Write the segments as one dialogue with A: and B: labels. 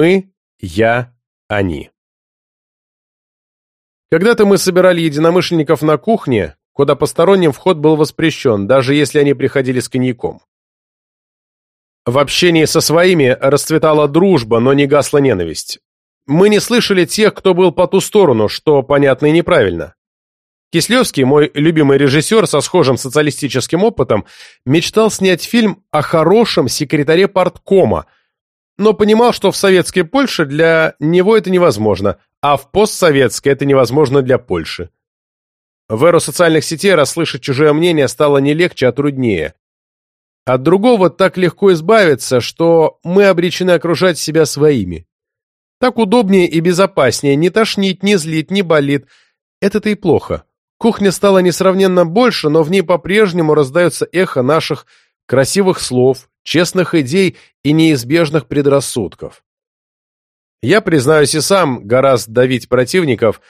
A: Мы, я, они. Когда-то мы собирали единомышленников на кухне, куда посторонним вход был воспрещен, даже если они приходили с коньяком. В общении со своими расцветала дружба, но не гасла ненависть. Мы не слышали тех, кто был по ту сторону, что понятно и неправильно. Кислевский, мой любимый режиссер со схожим социалистическим опытом, мечтал снять фильм о хорошем секретаре парткома, но понимал, что в советской Польше для него это невозможно, а в постсоветской это невозможно для Польши. В эру социальных сетей расслышать чужое мнение стало не легче, а труднее. От другого так легко избавиться, что мы обречены окружать себя своими. Так удобнее и безопаснее, не тошнить, не злить, не болит. Это-то и плохо. Кухня стала несравненно больше, но в ней по-прежнему раздается эхо наших красивых слов, честных идей и неизбежных предрассудков. Я, признаюсь и сам, гораздо давить противников,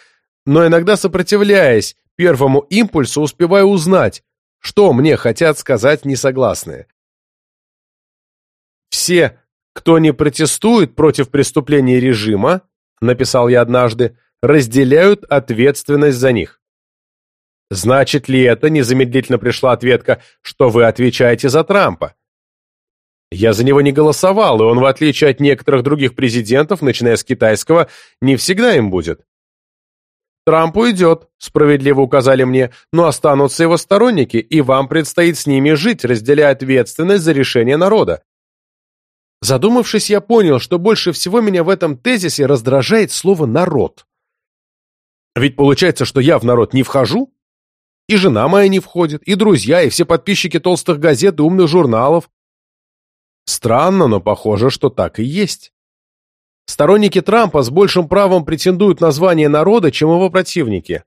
A: но иногда сопротивляясь первому импульсу, успеваю узнать, что мне хотят сказать несогласные. Все кто не протестует против преступлений режима, написал я однажды, разделяют ответственность за них. Значит ли это, незамедлительно пришла ответка, что вы отвечаете за Трампа? Я за него не голосовал, и он, в отличие от некоторых других президентов, начиная с китайского, не всегда им будет. Трамп уйдет, справедливо указали мне, но останутся его сторонники, и вам предстоит с ними жить, разделяя ответственность за решение народа. Задумавшись, я понял, что больше всего меня в этом тезисе раздражает слово «народ». Ведь получается, что я в народ не вхожу, и жена моя не входит, и друзья, и все подписчики толстых газет и умных журналов. Странно, но похоже, что так и есть. Сторонники Трампа с большим правом претендуют на звание народа, чем его противники.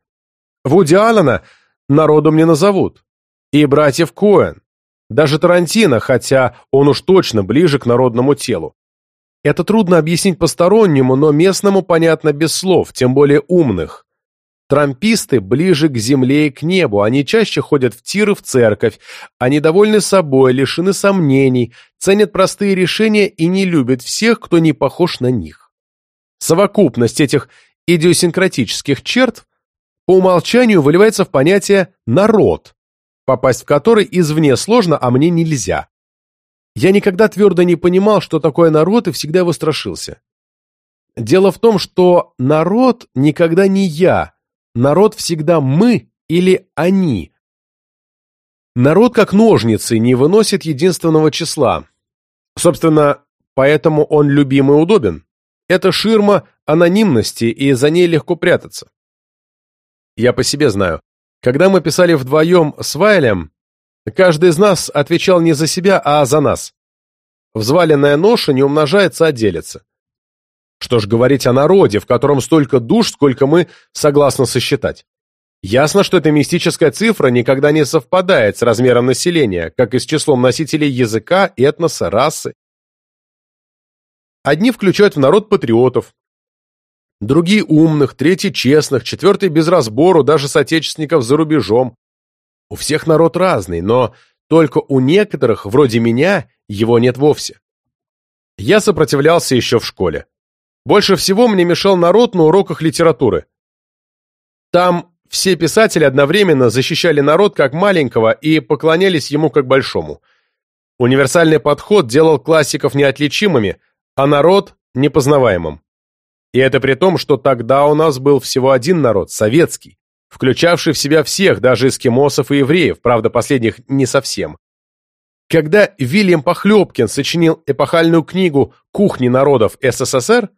A: Вуди Аллена народом не назовут. И братьев Коэн. Даже Тарантино, хотя он уж точно ближе к народному телу. Это трудно объяснить постороннему, но местному понятно без слов, тем более умных. Трамписты ближе к земле и к небу, они чаще ходят в тиры в церковь, они довольны собой, лишены сомнений, ценят простые решения и не любят всех, кто не похож на них. Совокупность этих идиосинкратических черт по умолчанию выливается в понятие «народ», попасть в который извне сложно, а мне нельзя. Я никогда твердо не понимал, что такое народ, и всегда его страшился. Дело в том, что народ никогда не я, народ всегда мы или они. Народ, как ножницы, не выносит единственного числа. Собственно, поэтому он любим и удобен. Это ширма анонимности, и за ней легко прятаться. Я по себе знаю. Когда мы писали вдвоем с Вайлем, каждый из нас отвечал не за себя, а за нас. Взваленная ноша не умножается, а делится. Что ж говорить о народе, в котором столько душ, сколько мы согласны сосчитать. Ясно, что эта мистическая цифра никогда не совпадает с размером населения, как и с числом носителей языка, этноса, расы. Одни включают в народ патриотов, другие умных, третьи честных, четвертый без разбору, даже соотечественников за рубежом. У всех народ разный, но только у некоторых, вроде меня, его нет вовсе. Я сопротивлялся еще в школе. Больше всего мне мешал народ на уроках литературы. Там все писатели одновременно защищали народ как маленького и поклонялись ему как большому. Универсальный подход делал классиков неотличимыми, а народ – непознаваемым. И это при том, что тогда у нас был всего один народ, советский, включавший в себя всех, даже эскимосов и евреев, правда, последних не совсем. Когда Вильям Похлебкин сочинил эпохальную книгу «Кухни народов СССР»,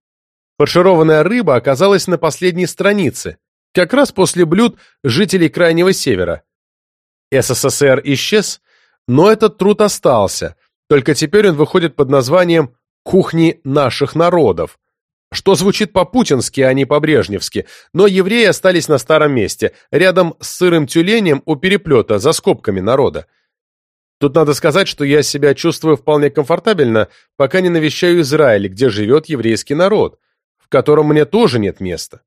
A: фаршированная рыба оказалась на последней странице, как раз после блюд жителей Крайнего Севера. СССР исчез, но этот труд остался, только теперь он выходит под названием «Кухни наших народов», что звучит по-путински, а не по-брежневски, но евреи остались на старом месте, рядом с сырым тюленем у переплета, за скобками народа. Тут надо сказать, что я себя чувствую вполне комфортабельно, пока не навещаю Израиль, где живет еврейский народ, в котором мне тоже нет места.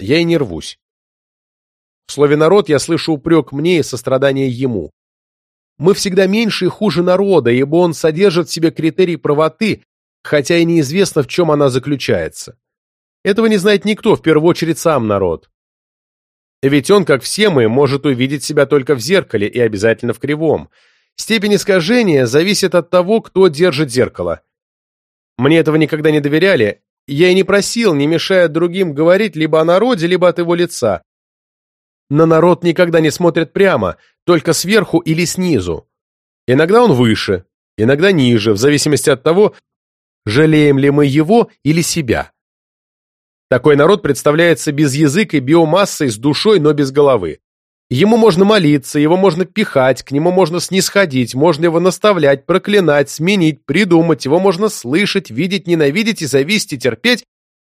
A: Я и не рвусь. В слове «народ» я слышу упрек мне и сострадание ему. Мы всегда меньше и хуже народа, ибо он содержит в себе критерий правоты, хотя и неизвестно, в чем она заключается. Этого не знает никто, в первую очередь сам народ. Ведь он, как все мы, может увидеть себя только в зеркале и обязательно в кривом. Степень искажения зависит от того, кто держит зеркало. Мне этого никогда не доверяли, я и не просил, не мешая другим говорить либо о народе, либо от его лица. На народ никогда не смотрят прямо, только сверху или снизу. Иногда он выше, иногда ниже, в зависимости от того, жалеем ли мы его или себя. Такой народ представляется без языка и биомассой, с душой, но без головы. Ему можно молиться, его можно пихать, к нему можно снисходить, можно его наставлять, проклинать, сменить, придумать, его можно слышать, видеть, ненавидеть и зависеть и терпеть.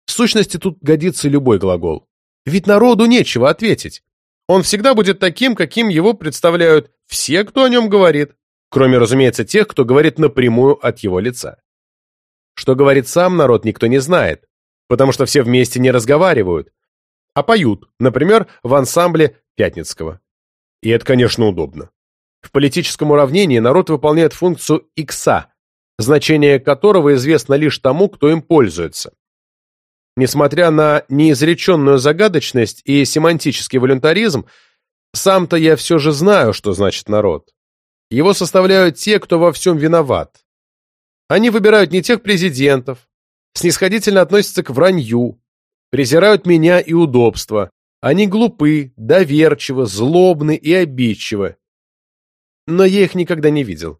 A: В сущности, тут годится любой глагол. Ведь народу нечего ответить. Он всегда будет таким, каким его представляют все, кто о нем говорит, кроме, разумеется, тех, кто говорит напрямую от его лица. Что говорит сам народ, никто не знает, потому что все вместе не разговаривают, а поют, например, в ансамбле Пятницкого. И это, конечно, удобно. В политическом уравнении народ выполняет функцию икса, значение которого известно лишь тому, кто им пользуется. Несмотря на неизреченную загадочность и семантический волюнтаризм, сам-то я все же знаю, что значит народ. Его составляют те, кто во всем виноват. Они выбирают не тех президентов, снисходительно относятся к вранью, презирают меня и удобства. Они глупы, доверчивы, злобны и обидчивы. Но я их никогда не видел.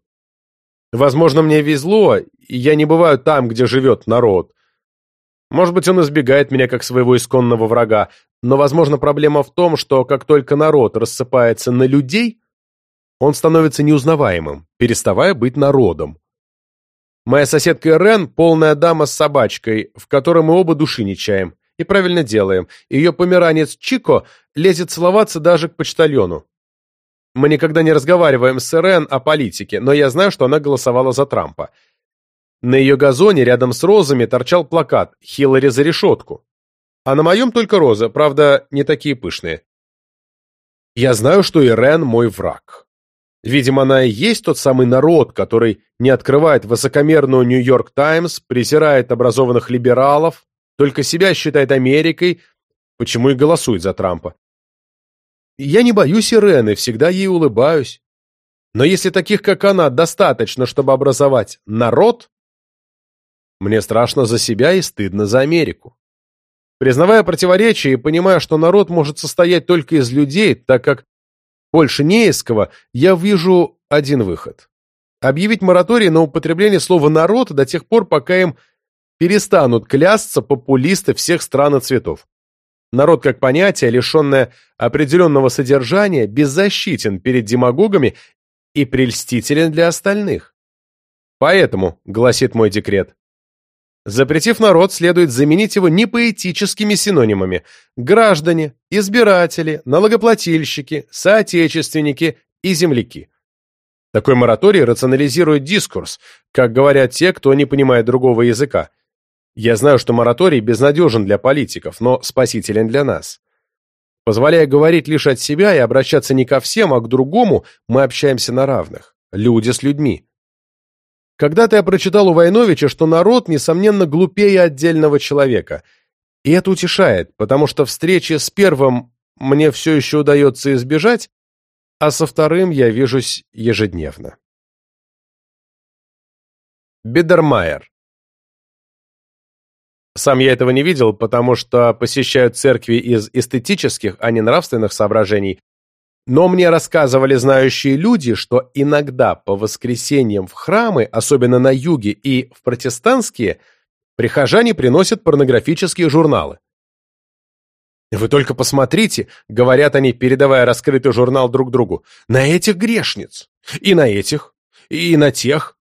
A: Возможно, мне везло, и я не бываю там, где живет народ. Может быть, он избегает меня как своего исконного врага, но, возможно, проблема в том, что как только народ рассыпается на людей, он становится неузнаваемым, переставая быть народом. Моя соседка Рен – полная дама с собачкой, в которой мы оба души не чаем. И правильно делаем. Ее померанец Чико лезет целоваться даже к почтальону. Мы никогда не разговариваем с Рен о политике, но я знаю, что она голосовала за Трампа. На ее газоне рядом с розами торчал плакат «Хиллари за решетку». А на моем только розы, правда, не такие пышные. Я знаю, что Ирен мой враг. Видимо, она и есть тот самый народ, который не открывает высокомерную «Нью-Йорк Таймс», презирает образованных либералов, только себя считает Америкой, почему и голосует за Трампа. Я не боюсь Ирены, всегда ей улыбаюсь. Но если таких, как она, достаточно, чтобы образовать народ, мне страшно за себя и стыдно за Америку. Признавая противоречия и понимая, что народ может состоять только из людей, так как больше не из кого, я вижу один выход. Объявить мораторий на употребление слова «народ» до тех пор, пока им перестанут клясться популисты всех стран и цветов. Народ как понятие, лишенное определенного содержания, беззащитен перед демагогами и прельстителен для остальных. Поэтому, гласит мой декрет, Запретив народ, следует заменить его непоэтическими синонимами «граждане», «избиратели», «налогоплательщики», «соотечественники» и «земляки». Такой мораторий рационализирует дискурс, как говорят те, кто не понимает другого языка. Я знаю, что мораторий безнадежен для политиков, но спасителен для нас. Позволяя говорить лишь от себя и обращаться не ко всем, а к другому, мы общаемся на равных. Люди с людьми. Когда-то я прочитал у Войновича, что народ, несомненно, глупее отдельного человека. И это утешает, потому что встречи с первым мне все еще удается избежать, а со вторым я вижусь ежедневно. Бедермайер Сам я этого не видел, потому что посещаю церкви из эстетических, а не нравственных соображений, но мне рассказывали знающие люди, что иногда по воскресеньям в храмы, особенно на юге и в протестантские, прихожане приносят порнографические журналы. «Вы только посмотрите», — говорят они, передавая раскрытый журнал друг другу, «на этих грешниц, и на этих, и на тех».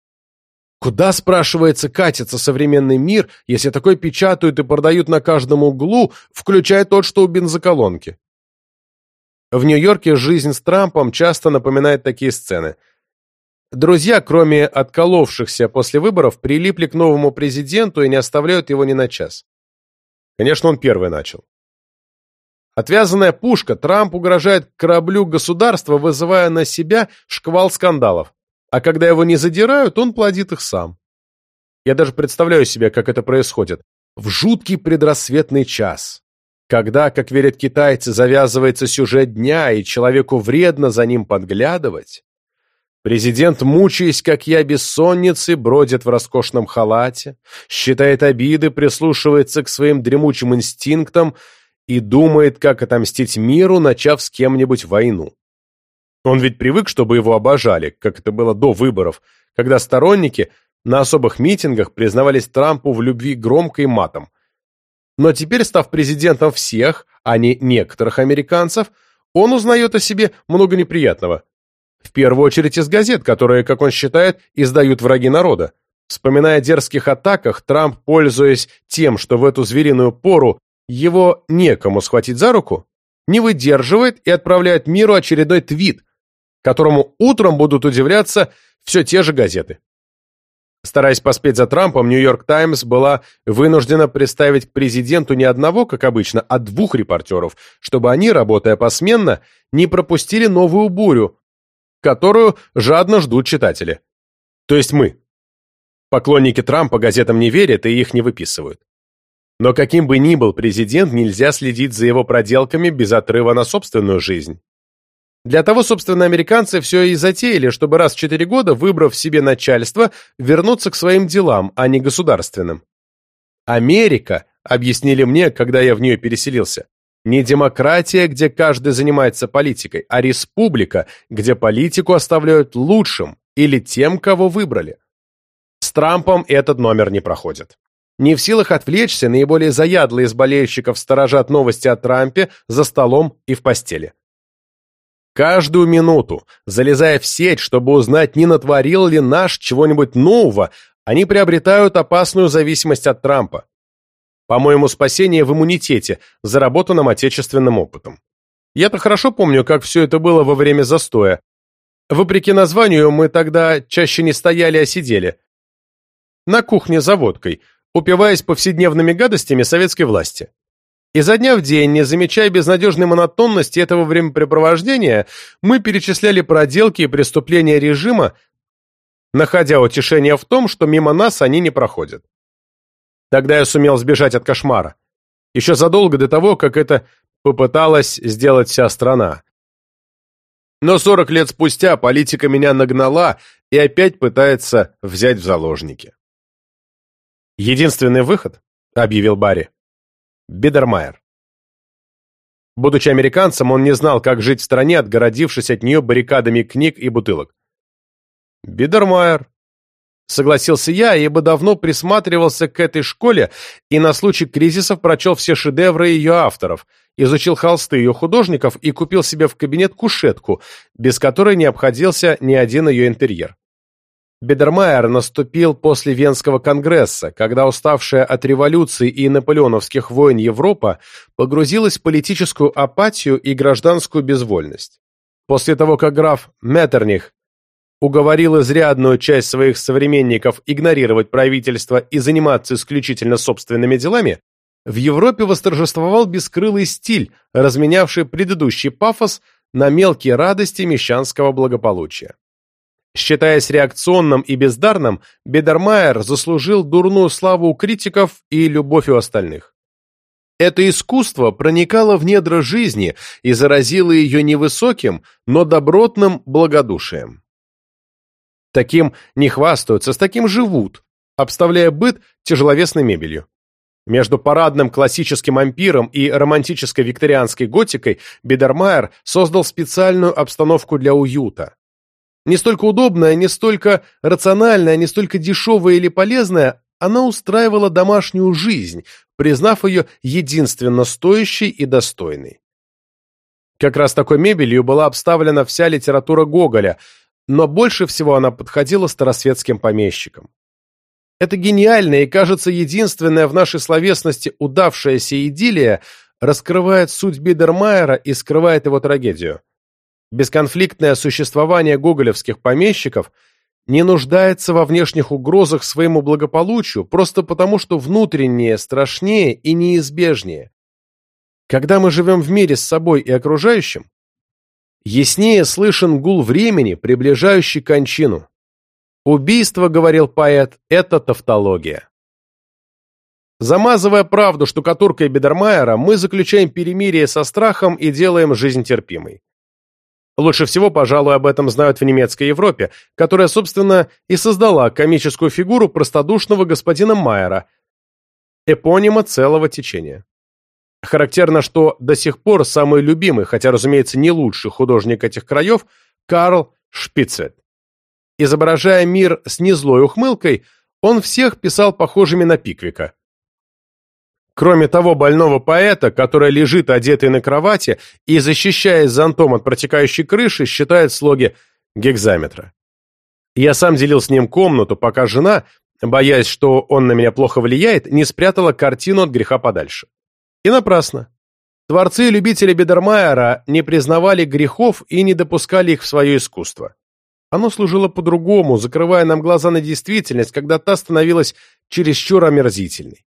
A: Куда, спрашивается, катится современный мир, если такой печатают и продают на каждом углу, включая тот, что у бензоколонки? В Нью-Йорке жизнь с Трампом часто напоминает такие сцены. Друзья, кроме отколовшихся после выборов, прилипли к новому президенту и не оставляют его ни на час. Конечно, он первый начал. Отвязанная пушка, Трамп угрожает кораблю государства, вызывая на себя шквал скандалов. А когда его не задирают, он плодит их сам. Я даже представляю себе, как это происходит. В жуткий предрассветный час, когда, как верят китайцы, завязывается сюжет дня, и человеку вредно за ним подглядывать, президент, мучаясь, как я, бессонницы, бродит в роскошном халате, считает обиды, прислушивается к своим дремучим инстинктам и думает, как отомстить миру, начав с кем-нибудь войну. Он ведь привык, чтобы его обожали, как это было до выборов, когда сторонники на особых митингах признавались Трампу в любви громко и матом. Но теперь, став президентом всех, а не некоторых американцев, он узнает о себе много неприятного. В первую очередь из газет, которые, как он считает, издают враги народа. Вспоминая о дерзких атаках, Трамп, пользуясь тем, что в эту звериную пору его некому схватить за руку, не выдерживает и отправляет миру очередной твит, которому утром будут удивляться все те же газеты. Стараясь поспеть за Трампом, Нью-Йорк Таймс была вынуждена представить к президенту не одного, как обычно, а двух репортеров, чтобы они, работая посменно, не пропустили новую бурю, которую жадно ждут читатели. То есть мы. Поклонники Трампа газетам не верят и их не выписывают. Но каким бы ни был президент, нельзя следить за его проделками без отрыва на собственную жизнь. Для того, собственно, американцы все и затеяли, чтобы раз в четыре года, выбрав себе начальство, вернуться к своим делам, а не государственным. Америка, объяснили мне, когда я в нее переселился, не демократия, где каждый занимается политикой, а республика, где политику оставляют лучшим или тем, кого выбрали. С Трампом этот номер не проходит. Не в силах отвлечься, наиболее заядлые из болельщиков сторожат новости о Трампе за столом и в постели. Каждую минуту, залезая в сеть, чтобы узнать, не натворил ли наш чего-нибудь нового, они приобретают опасную зависимость от Трампа. По-моему, спасение в иммунитете, заработанном отечественным опытом. Я-то хорошо помню, как все это было во время застоя. Вопреки названию, мы тогда чаще не стояли, а сидели. На кухне за водкой, упиваясь повседневными гадостями советской власти. Изо дня в день, не замечая безнадежной монотонности этого времяпрепровождения, мы перечисляли проделки и преступления режима, находя утешение в том, что мимо нас они не проходят. Тогда я сумел сбежать от кошмара. Еще задолго до того, как это попыталась сделать вся страна. Но 40 лет спустя политика меня нагнала и опять пытается взять в заложники. «Единственный выход», — объявил Барри, Бидермайер. Будучи американцем, он не знал, как жить в стране, отгородившись от нее баррикадами книг и бутылок. «Бидермайер», — согласился я, ибо давно присматривался к этой школе и на случай кризисов прочел все шедевры ее авторов, изучил холсты ее художников и купил себе в кабинет кушетку, без которой не обходился ни один ее интерьер. Бедермайер наступил после Венского конгресса, когда уставшая от революции и наполеоновских войн Европа погрузилась в политическую апатию и гражданскую безвольность. После того, как граф Меттерних уговорил изрядную часть своих современников игнорировать правительство и заниматься исключительно собственными делами, в Европе восторжествовал бескрылый стиль, разменявший предыдущий пафос на мелкие радости мещанского благополучия. Считаясь реакционным и бездарным, Бедермайер заслужил дурную славу у критиков и любовь у остальных. Это искусство проникало в недра жизни и заразило ее невысоким, но добротным благодушием. Таким не хвастаются, с таким живут, обставляя быт тяжеловесной мебелью. Между парадным классическим ампиром и романтической викторианской готикой Бедермайер создал специальную обстановку для уюта. Не столько удобная, не столько рациональная, не столько дешевая или полезная, она устраивала домашнюю жизнь, признав ее единственно стоящей и достойной. Как раз такой мебелью была обставлена вся литература Гоголя, но больше всего она подходила старосветским помещикам. Это гениальная и, кажется, единственная в нашей словесности удавшаяся идиллия раскрывает суть Бидермайера и скрывает его трагедию. Бесконфликтное существование гоголевских помещиков не нуждается во внешних угрозах своему благополучию просто потому, что внутреннее страшнее и неизбежнее. Когда мы живем в мире с собой и окружающим, яснее слышен гул времени, приближающий кончину. Убийство, говорил поэт, это тавтология. Замазывая правду штукатуркой Бедермайера, мы заключаем перемирие со страхом и делаем жизнь терпимой. Лучше всего, пожалуй, об этом знают в немецкой Европе, которая, собственно, и создала комическую фигуру простодушного господина Майера, эпонима целого течения. Характерно, что до сих пор самый любимый, хотя, разумеется, не лучший художник этих краев, Карл Шпицвет. Изображая мир с незлой ухмылкой, он всех писал похожими на Пиквика. Кроме того больного поэта, который лежит одетый на кровати и, защищаясь зонтом от протекающей крыши, считает слоги гекзаметра. Я сам делил с ним комнату, пока жена, боясь, что он на меня плохо влияет, не спрятала картину от греха подальше. И напрасно. Творцы и любители Бедермайера не признавали грехов и не допускали их в свое искусство. Оно служило по-другому, закрывая нам глаза на действительность, когда та становилась чересчур омерзительной.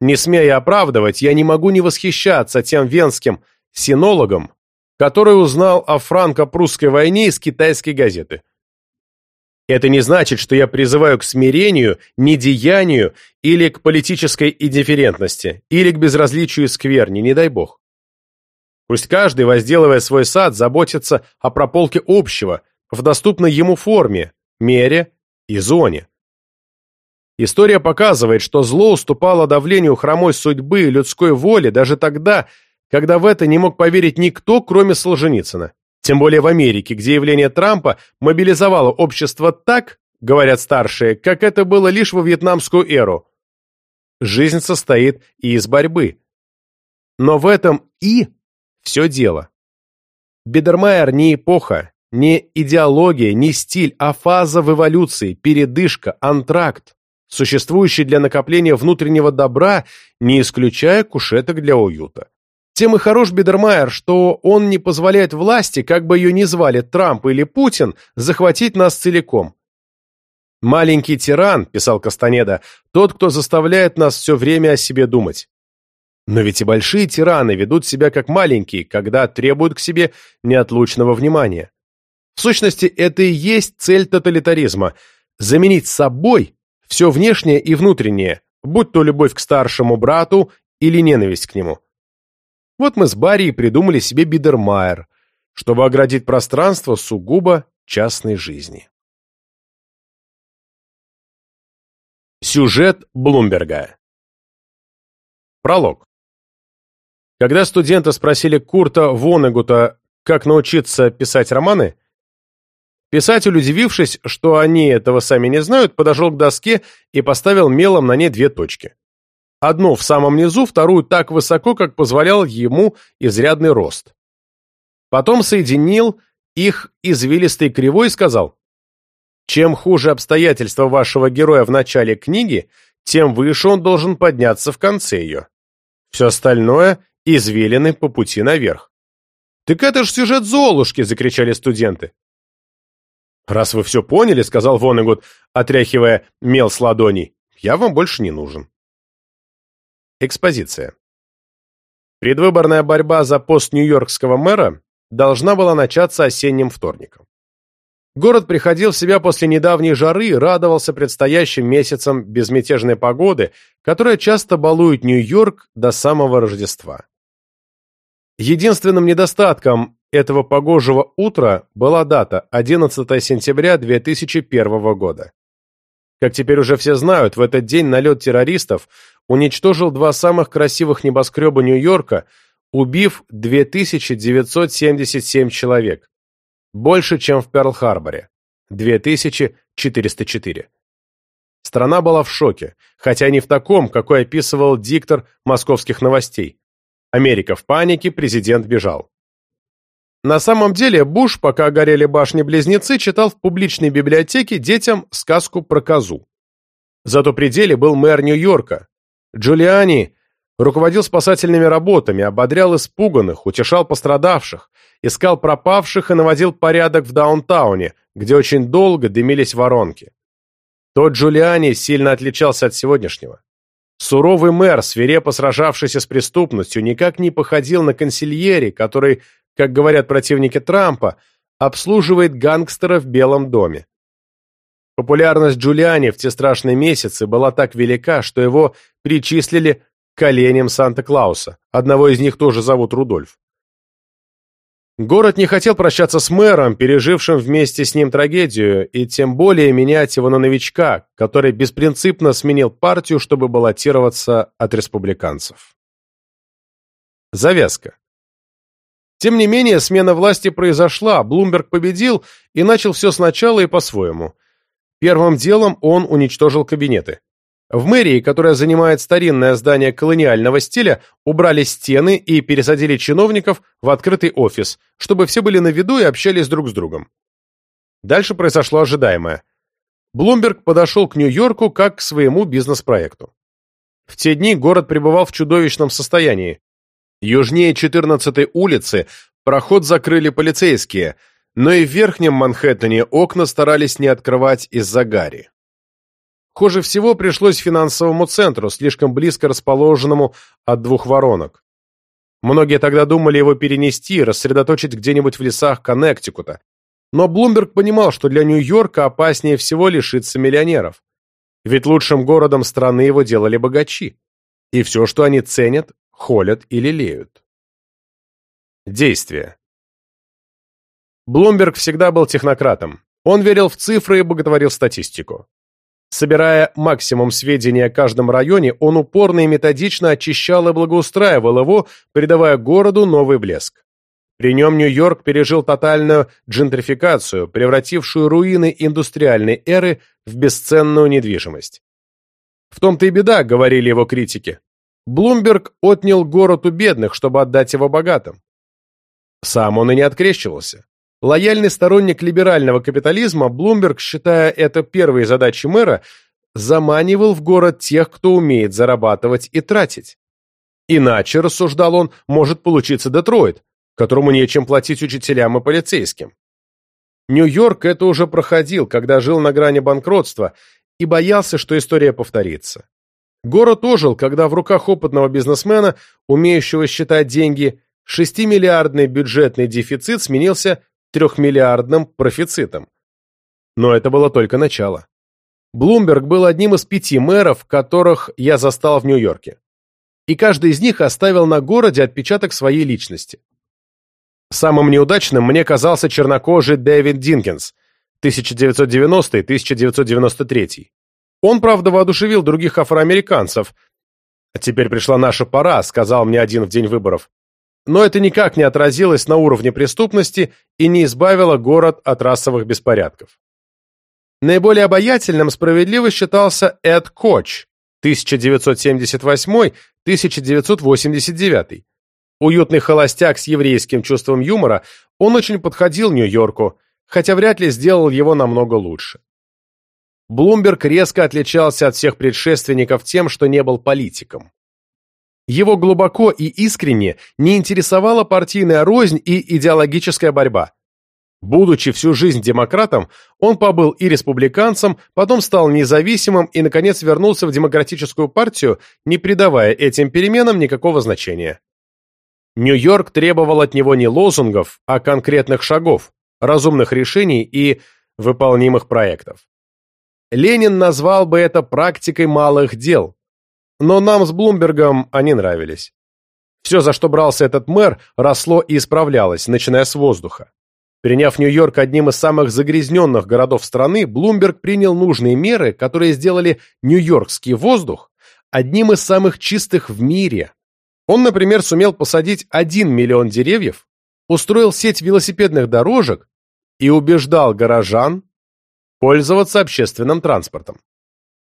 A: Не смея оправдывать, я не могу не восхищаться тем венским синологом, который узнал о франко-прусской войне из китайской газеты. Это не значит, что я призываю к смирению, недеянию или к политической индифферентности, или к безразличию скверни, не дай бог. Пусть каждый, возделывая свой сад, заботится о прополке общего, в доступной ему форме, мере и зоне. История показывает, что зло уступало давлению хромой судьбы и людской воли даже тогда, когда в это не мог поверить никто, кроме Солженицына. Тем более в Америке, где явление Трампа мобилизовало общество так, говорят старшие, как это было лишь во вьетнамскую эру. Жизнь состоит и из борьбы. Но в этом и все дело. Бидермайер не эпоха, не идеология, не стиль, а фаза в эволюции, передышка, антракт, существующий для накопления внутреннего добра, не исключая кушеток для уюта. Тем и хорош Бидермайер, что он не позволяет власти, как бы ее ни звали Трамп или Путин, захватить нас целиком. «Маленький тиран», — писал Кастанеда, — «тот, кто заставляет нас все время о себе думать». Но ведь и большие тираны ведут себя как маленькие, когда требуют к себе неотлучного внимания. В сущности, это и есть цель тоталитаризма – заменить собой все внешнее и внутреннее, будь то любовь к старшему брату или ненависть к нему. Вот мы с Барри придумали себе Бидермайер, чтобы оградить пространство сугубо частной жизни. Сюжет Блумберга Пролог. Когда студенты спросили Курта Вонегута, как научиться писать романы, Писатель, удивившись, что они этого сами не знают, подошел к доске и поставил мелом на ней две точки. Одну в самом низу, вторую так высоко, как позволял ему изрядный рост. Потом соединил их извилистой кривой и сказал, «Чем хуже обстоятельства вашего героя в начале книги, тем выше он должен подняться в конце ее. Все остальное – извилины по пути наверх». «Так это ж сюжет Золушки!» – закричали студенты. «Раз вы все поняли, — сказал Вонегуд, отряхивая мел с ладоней, — я вам больше не нужен». Экспозиция. Предвыборная борьба за пост нью-йоркского мэра должна была начаться осенним вторником. Город приходил в себя после недавней жары и радовался предстоящим месяцам безмятежной погоды, которая часто балует Нью-Йорк до самого Рождества. Единственным недостатком этого погожего утра была дата 11 сентября 2001 года. Как теперь уже все знают, в этот день налет террористов уничтожил два самых красивых небоскреба Нью-Йорка, убив 2977 человек. Больше, чем в Перл-Харборе. 2404. Страна была в шоке, хотя не в таком, какой описывал диктор московских новостей. Америка в панике, президент бежал. На самом деле Буш, пока горели башни-близнецы, читал в публичной библиотеке детям сказку про козу. Зато при деле был мэр Нью-Йорка. Джулиани руководил спасательными работами, ободрял испуганных, утешал пострадавших, искал пропавших и наводил порядок в даунтауне, где очень долго дымились воронки. Тот Джулиани сильно отличался от сегодняшнего. Суровый мэр, свирепо сражавшийся с преступностью, никак не походил на консильери, который как говорят противники Трампа, обслуживает гангстера в Белом доме. Популярность Джулиани в те страшные месяцы была так велика, что его причислили к оленям Санта-Клауса. Одного из них тоже зовут Рудольф. Город не хотел прощаться с мэром, пережившим вместе с ним трагедию, и тем более менять его на новичка, который беспринципно сменил партию, чтобы баллотироваться от республиканцев. Завязка. Тем не менее, смена власти произошла, Блумберг победил и начал все сначала и по-своему. Первым делом он уничтожил кабинеты. В мэрии, которая занимает старинное здание колониального стиля, убрали стены и пересадили чиновников в открытый офис, чтобы все были на виду и общались друг с другом. Дальше произошло ожидаемое. Блумберг подошел к Нью-Йорку как к своему бизнес-проекту. В те дни город пребывал в чудовищном состоянии. Южнее 14-й улицы проход закрыли полицейские, но и в Верхнем Манхэттене окна старались не открывать из-за гари. Хуже всего пришлось финансовому центру, слишком близко расположенному от двух воронок. Многие тогда думали его перенести, рассредоточить где-нибудь в лесах Коннектикута. Но Блумберг понимал, что для Нью-Йорка опаснее всего лишиться миллионеров. Ведь лучшим городом страны его делали богачи. И все, что они ценят, холят и лелеют. Действия. Блумберг всегда был технократом. Он верил в цифры и боготворил статистику. Собирая максимум сведений о каждом районе, он упорно и методично очищал и благоустраивал его, придавая городу новый блеск. При нем Нью-Йорк пережил тотальную джентрификацию, превратившую руины индустриальной эры в бесценную недвижимость. В том-то и беда, говорили его критики. Блумберг отнял город у бедных, чтобы отдать его богатым. Сам он и не открещивался. Лояльный сторонник либерального капитализма, Блумберг, считая это первой задачей мэра, заманивал в город тех, кто умеет зарабатывать и тратить. Иначе, рассуждал он, может получиться Детройт, которому нечем платить учителям и полицейским. Нью-Йорк это уже проходил, когда жил на грани банкротства, и боялся, что история повторится. Город ожил, когда в руках опытного бизнесмена, умеющего считать деньги, шестимиллиардный бюджетный дефицит сменился трехмиллиардным профицитом. Но это было только начало. Блумберг был одним из пяти мэров, которых я застал в Нью-Йорке. И каждый из них оставил на городе отпечаток своей личности. Самым неудачным мне казался чернокожий Дэвид Динкинс, 1990-1993. Он, правда, воодушевил других афроамериканцев. «А теперь пришла наша пора», — сказал мне один в день выборов но это никак не отразилось на уровне преступности и не избавило город от расовых беспорядков. Наиболее обаятельным справедливо считался Эд Коч 1978-1989. Уютный холостяк с еврейским чувством юмора, он очень подходил Нью-Йорку, хотя вряд ли сделал его намного лучше. Блумберг резко отличался от всех предшественников тем, что не был политиком. Его глубоко и искренне не интересовала партийная рознь и идеологическая борьба. Будучи всю жизнь демократом, он побыл и республиканцем, потом стал независимым и, наконец, вернулся в демократическую партию, не придавая этим переменам никакого значения. Нью-Йорк требовал от него не лозунгов, а конкретных шагов, разумных решений и выполнимых проектов. Ленин назвал бы это практикой малых дел, но нам с Блумбергом они нравились. Все, за что брался этот мэр, росло и исправлялось, начиная с воздуха. Приняв Нью-Йорк одним из самых загрязненных городов страны, Блумберг принял нужные меры, которые сделали нью-йоркский воздух одним из самых чистых в мире. Он, например, сумел посадить 1 миллион деревьев, устроил сеть велосипедных дорожек и убеждал горожан пользоваться общественным транспортом.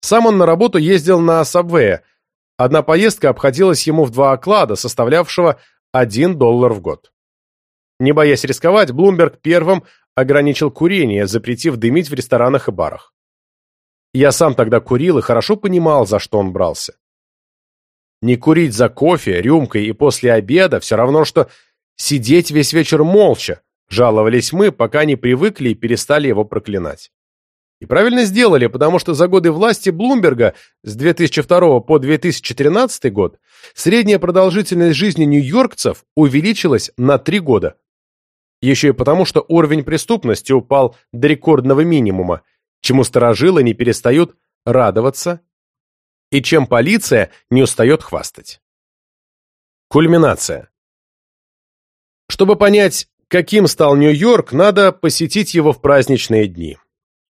A: Сам он на работу ездил на Сабвее, Одна поездка обходилась ему в два оклада, составлявшего 1 доллар в год. Не боясь рисковать, Блумберг первым ограничил курение, запретив дымить в ресторанах и барах. Я сам тогда курил и хорошо понимал, за что он брался. Не курить за кофе, рюмкой и после обеда все равно, что сидеть весь вечер молча, жаловались мы, пока не привыкли и перестали его проклинать. И правильно сделали, потому что за годы власти Блумберга с 2002 по 2013 год средняя продолжительность жизни нью-йоркцев увеличилась на 3 года. Еще и потому, что уровень преступности упал до рекордного минимума чему сторожилы не перестают радоваться и чем полиция не устает хвастать. Кульминация. Чтобы понять, каким стал Нью-Йорк, надо посетить его в праздничные дни.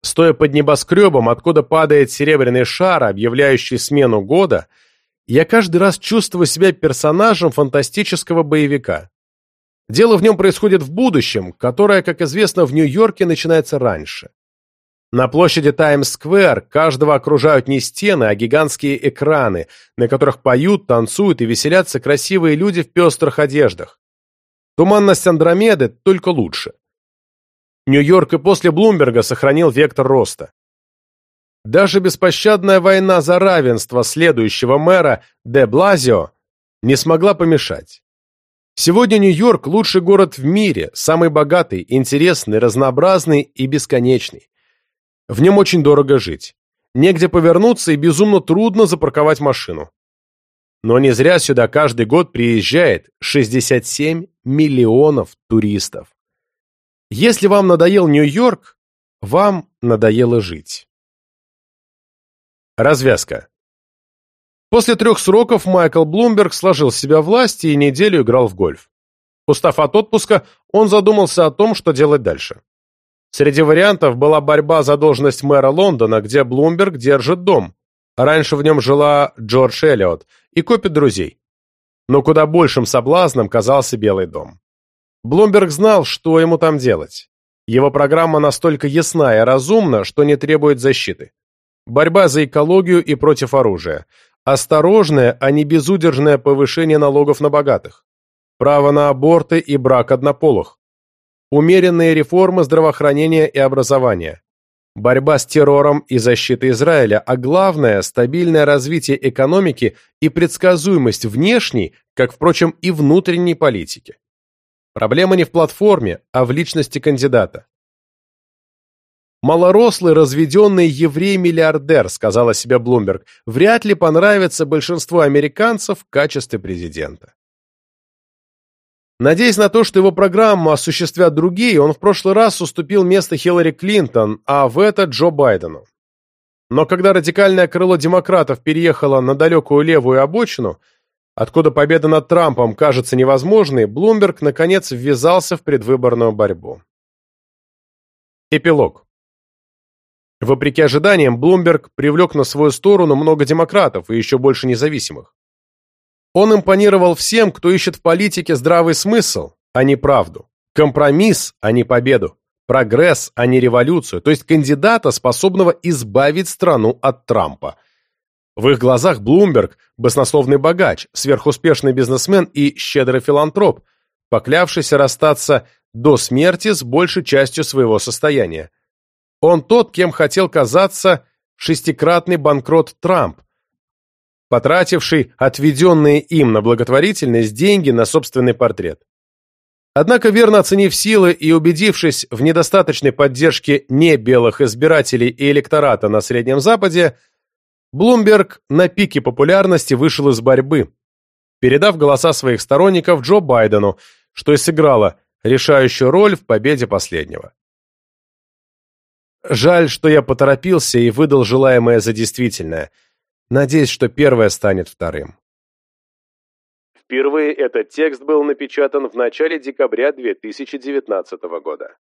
A: Стоя под небоскребом, откуда падает серебряный шар, объявляющий смену года, я каждый раз чувствую себя персонажем фантастического боевика. Дело в нем происходит в будущем, которое, как известно, в Нью-Йорке начинается раньше. На площади Таймс-сквер каждого окружают не стены, а гигантские экраны, на которых поют, танцуют и веселятся красивые люди в пестрых одеждах. Туманность Андромеды только лучше. Нью-Йорк и после Блумберга сохранил вектор роста. Даже беспощадная война за равенство следующего мэра Де Блазио не смогла помешать. Сегодня Нью-Йорк – лучший город в мире, самый богатый, интересный, разнообразный и бесконечный. В нем очень дорого жить. Негде повернуться и безумно трудно запарковать машину. Но не зря сюда каждый год приезжает 67 миллионов туристов. Если вам надоел Нью-Йорк, вам надоело жить. Развязка. После трех сроков Майкл Блумберг сложил с себя власть и неделю играл в гольф. Устав от отпуска, он задумался о том, что делать дальше. Среди вариантов была борьба за должность мэра Лондона, где Блумберг держит дом. Раньше в нем жила Джордж Эллиот и копит друзей. Но куда большим соблазном казался Белый дом. Блумберг знал, что ему там делать. Его программа настолько ясна и разумна, что не требует защиты. Борьба за экологию и против оружия. Осторожное, а не безудержное повышение налогов на богатых. Право на аборты и брак однополых. Умеренные реформы здравоохранения и образования. Борьба с террором и защита Израиля, а главное – стабильное развитие экономики и предсказуемость внешней, как, впрочем, и внутренней политики. Проблема не в платформе, а в личности кандидата. «Малорослый разведенный еврей-миллиардер», сказала себе Блумберг, вряд ли понравится большинству американцев в качестве президента. Надеясь на то, что его программу осуществят другие, он в прошлый раз уступил место Хиллари Клинтон, а в это Джо Байдену. Но когда радикальное крыло демократов переехало на далекую левую обочину, откуда победа над Трампом кажется невозможной, Блумберг наконец ввязался в предвыборную борьбу. Эпилог. Вопреки ожиданиям, Блумберг привлек на свою сторону много демократов и еще больше независимых. Он импонировал всем, кто ищет в политике здравый смысл, а не правду, компромисс, а не победу, прогресс, а не революцию, то есть кандидата, способного избавить страну от Трампа – в их глазах Блумберг – баснословный богач, сверхуспешный бизнесмен и щедрый филантроп, поклявшийся расстаться до смерти с большей частью своего состояния. Он тот, кем хотел казаться шестикратный банкрот Трамп, потративший отведенные им на благотворительность деньги на собственный портрет. Однако, верно оценив силы и убедившись в недостаточной поддержке небелых избирателей и электората на Среднем Западе, Блумберг на пике популярности вышел из борьбы, передав голоса своих сторонников Джо Байдену, что и сыграло решающую роль в победе последнего. Жаль, что я поторопился и выдал желаемое за действительное. Надеюсь, что первое станет вторым. Впервые этот текст был напечатан в начале декабря 2019 года.